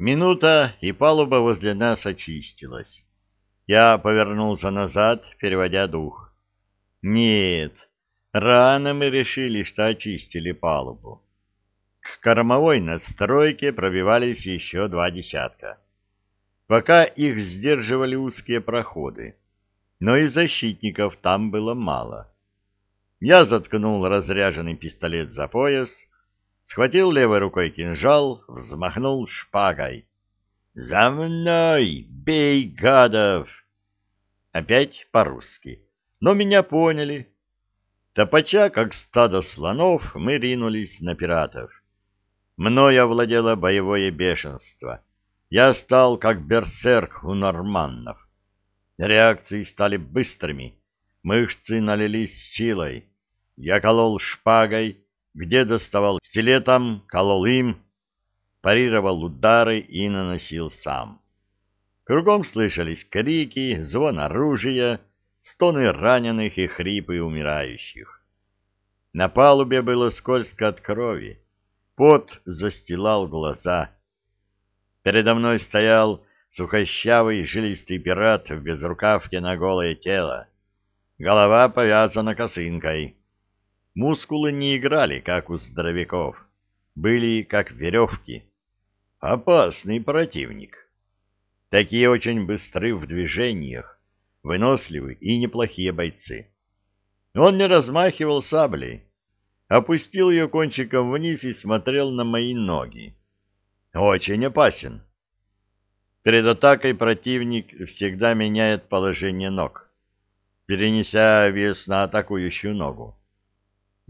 Минута, и палуба возле нас очистилась. Я повернулся назад, переводя дух. Нет, рано мы решили, что очистили палубу. К кормовой надстройке пробивались еще два десятка. Пока их сдерживали узкие проходы, но и защитников там было мало. Я заткнул разряженный пистолет за пояс, схватил левой рукой кинжал, взмахнул шпагой. «За мной! Бей, гадов!» Опять по-русски. Но меня поняли. Топача, как стадо слонов, мы ринулись на пиратов. Мною овладело боевое бешенство. Я стал как берсерк у норманнов. Реакции стали быстрыми, мышцы налились силой. Я колол шпагой, где доставал стилетом, колол им, парировал удары и наносил сам. Кругом слышались крики, звон оружия, стоны раненых и хрипы умирающих. На палубе было скользко от крови, пот застилал глаза. Передо мной стоял сухощавый жилистый пират в безрукавке на голое тело. Голова повязана косынкой. Мускулы не играли, как у здоровяков, были как веревки. Опасный противник. Такие очень быстры в движениях, выносливы и неплохие бойцы. Он не размахивал саблей, опустил ее кончиком вниз и смотрел на мои ноги. Очень опасен. Перед атакой противник всегда меняет положение ног, перенеся вес на атакующую ногу.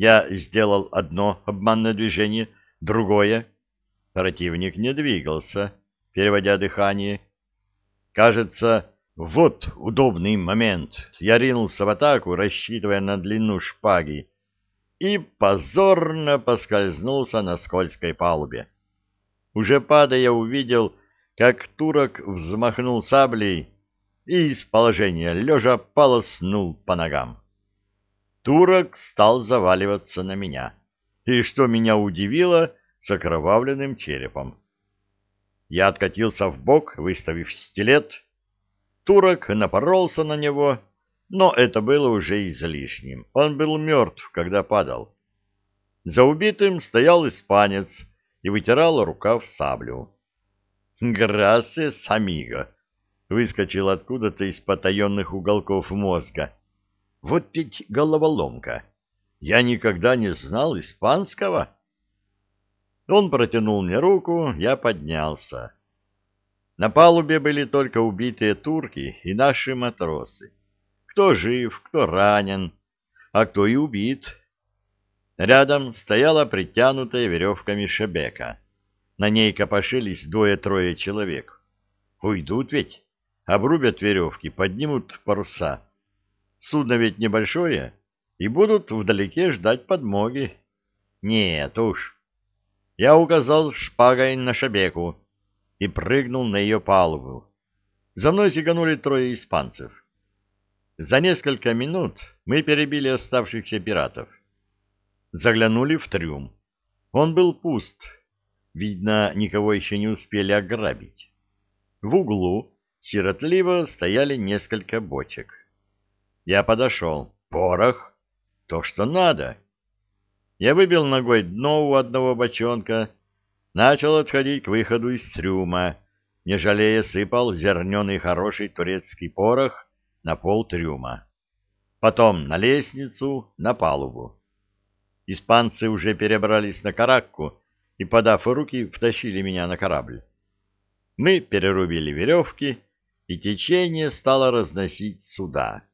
Я сделал одно обманное движение, другое. Противник не двигался, переводя дыхание. Кажется, вот удобный момент. Я ринулся в атаку, рассчитывая на длину шпаги, и позорно поскользнулся на скользкой палубе. Уже падая, увидел, как турок взмахнул саблей и из положения лежа полоснул по ногам. Турок стал заваливаться на меня, и, что меня удивило, с окровавленным черепом. Я откатился в бок, выставив стилет. Турок напоролся на него, но это было уже излишним. Он был мертв, когда падал. За убитым стоял испанец и вытирал рукав саблю. «Грасес, амиго!» выскочил откуда-то из потаенных уголков мозга. Вот ведь головоломка. Я никогда не знал испанского. Он протянул мне руку, я поднялся. На палубе были только убитые турки и наши матросы. Кто жив, кто ранен, а кто и убит. Рядом стояла притянутая веревками шебека. На ней копошились двое-трое человек. Уйдут ведь, обрубят веревки, поднимут паруса. Судно ведь небольшое, и будут вдалеке ждать подмоги. Нет уж. Я указал шпагой на шабеку и прыгнул на ее палубу. За мной сиганули трое испанцев. За несколько минут мы перебили оставшихся пиратов. Заглянули в трюм. Он был пуст. Видно, никого еще не успели ограбить. В углу сиротливо стояли несколько бочек. Я подошел. Порох. То, что надо. Я выбил ногой дно у одного бочонка, начал отходить к выходу из трюма, не жалея сыпал зерненый хороший турецкий порох на пол трюма. Потом на лестницу, на палубу. Испанцы уже перебрались на каракку и, подав руки, втащили меня на корабль. Мы перерубили веревки, и течение стало разносить суда.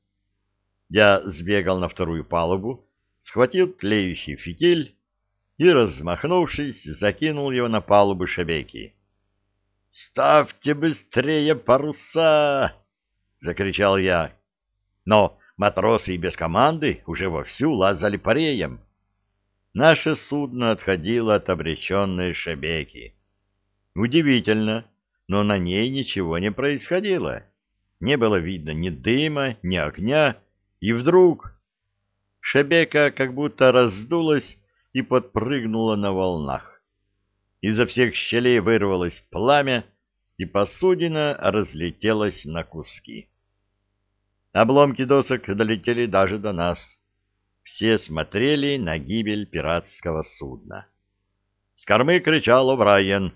Я сбегал на вторую палубу, схватил тлеющий фитиль и, размахнувшись, закинул его на палубу шабеки. «Ставьте быстрее паруса!» — закричал я. Но матросы и без команды уже вовсю лазали пареем. Наше судно отходило от обреченной шабеки. Удивительно, но на ней ничего не происходило. Не было видно ни дыма, ни огня, и вдруг Шебека как будто раздулась и подпрыгнула на волнах. Изо всех щелей вырвалось пламя, и посудина разлетелась на куски. Обломки досок долетели даже до нас. Все смотрели на гибель пиратского судна. С кормы кричал О'Брайен.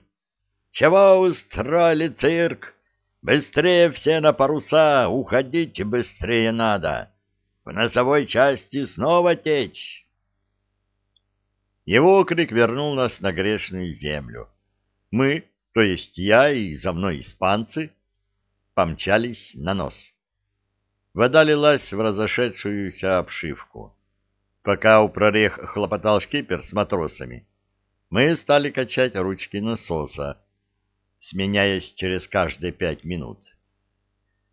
«Чего устроили цирк? Быстрее все на паруса! Уходите быстрее надо! В носовой части снова течь!» Его крик вернул нас на грешную землю. Мы, то есть я и за мной испанцы, помчались на нос. Вода лилась в разошедшуюся обшивку. Пока у прорех хлопотал шкипер с матросами, мы стали качать ручки насоса, сменяясь через каждые пять минут.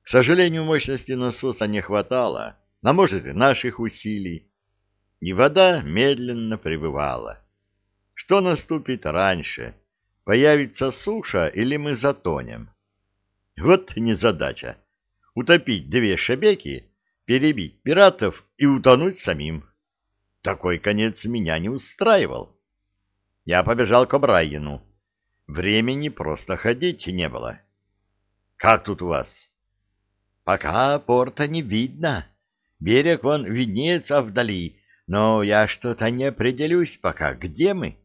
К сожалению, мощности насоса не хватало, а может и наших усилий, и вода медленно прибывала. Что наступит раньше? Появится суша или мы затонем? Вот незадача. Утопить две шебеки, перебить пиратов и утонуть самим. Такой конец меня не устраивал. Я побежал к О'Брайену. Времени просто ходить не было. «Как тут у вас?» «Пока порта не видно. Берег вон виднеется вдали, но я что-то не определюсь пока, где мы.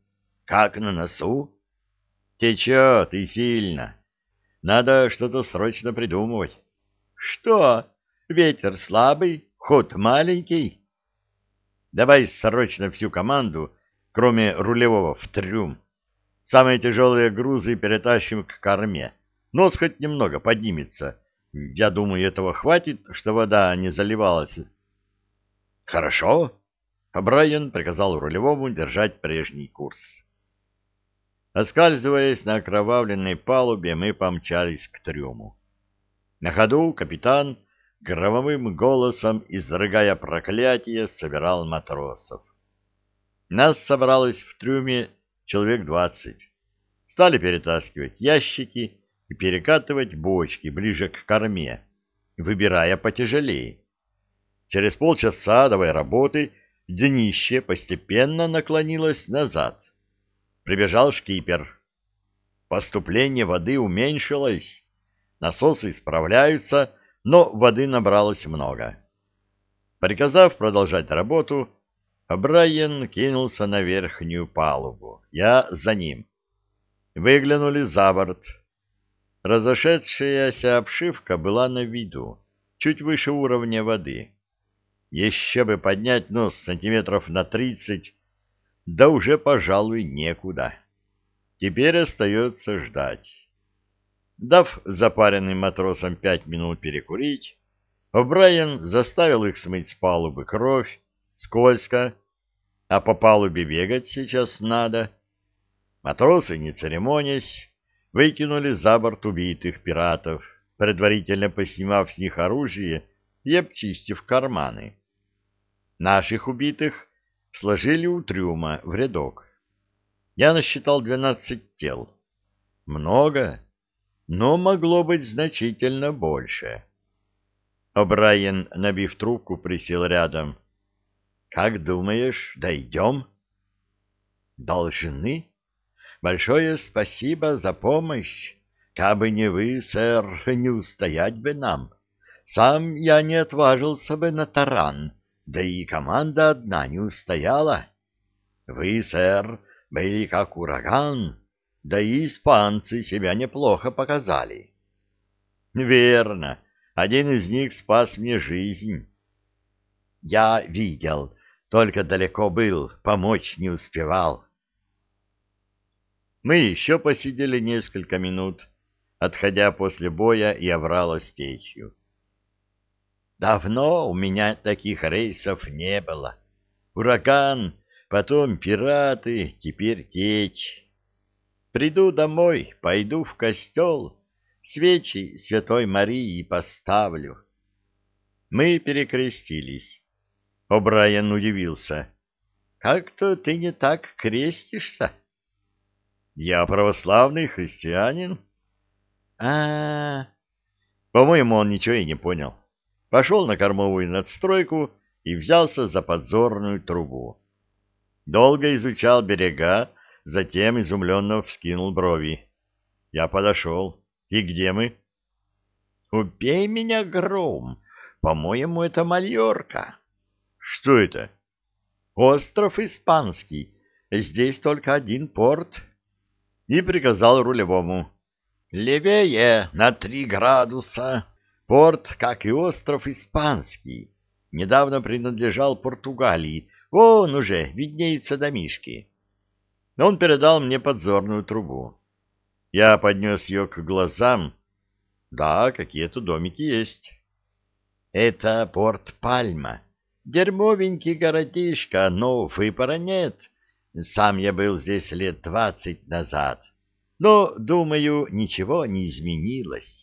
Как на носу?» «Течет и сильно. Надо что-то срочно придумывать». «Что? Ветер слабый, ход маленький?» «Давай срочно всю команду, кроме рулевого, в трюм. Самые тяжелые грузы перетащим к корме. Нос хоть немного поднимется. Я думаю, этого хватит, что вода не заливалась. Хорошо. А Брайан приказал рулевому держать прежний курс. Оскальзываясь на окровавленной палубе, мы помчались к трюму. На ходу капитан громовым голосом, изрыгая проклятие, собирал матросов. Нас собралось в трюме человек двадцать. Стали перетаскивать ящики и перекатывать бочки ближе к корме, выбирая потяжелее. Через полчаса адовой работы днище постепенно наклонилось назад. Прибежал шкипер. Поступление воды уменьшилось, насосы справляются, но воды набралось много. Приказав продолжать работу, Брайан кинулся на верхнюю палубу. Я за ним. Выглянули за борт. Разошедшаяся обшивка была на виду, чуть выше уровня воды. Еще бы поднять нос сантиметров на тридцать, да уже, пожалуй, некуда. Теперь остается ждать. Дав запаренным матросам пять минут перекурить, О'Брайен заставил их смыть с палубы кровь, скользко, а по палубе бегать сейчас надо. Матросы, не церемонясь, выкинули за борт убитых пиратов, предварительно поснимав с них оружие и обчистив карманы. Наших убитых сложили у трюма в рядок. Я насчитал двенадцать тел. Много, но могло быть значительно больше. О'Брайен, набив трубку, присел рядом. Как думаешь, дойдем? Должны. Большое спасибо за помощь. Кабы не вы, сэр, не устоять бы нам. Сам я не отважился бы на таран, да и команда одна не устояла. Вы, сэр, были как ураган, да и испанцы себя неплохо показали. Верно, один из них спас мне жизнь. Я видел, только далеко был, помочь не успевал. Мы еще посидели несколько минут, отходя после боя и оврала с течью. Давно у меня таких рейсов не было. Ураган, потом пираты, теперь течь. Приду домой, пойду в костел, свечи Святой Марии поставлю. Мы перекрестились. О'Брайен удивился. «Как-то ты не так крестишься». «Я православный христианин». А, -а, а По-моему, он ничего и не понял. Пошел на кормовую надстройку и взялся за подзорную трубу. Долго изучал берега, затем изумленно вскинул брови. Я подошел. И где мы? Убей меня, Гром. По-моему, это Мальорка. Что это? Остров Испанский. Здесь только один порт. И приказал рулевому. Левее на три градуса. Порт, как и остров Испанский, недавно принадлежал Португалии. Вон уже виднеются домишки. Он передал мне подзорную трубу. Я поднес ее к глазам. Да, какие-то домики есть. Это порт Пальма. Дерьмовенький городишко, но выпора нет. Сам я был здесь лет двадцать назад. Но, думаю, ничего не изменилось.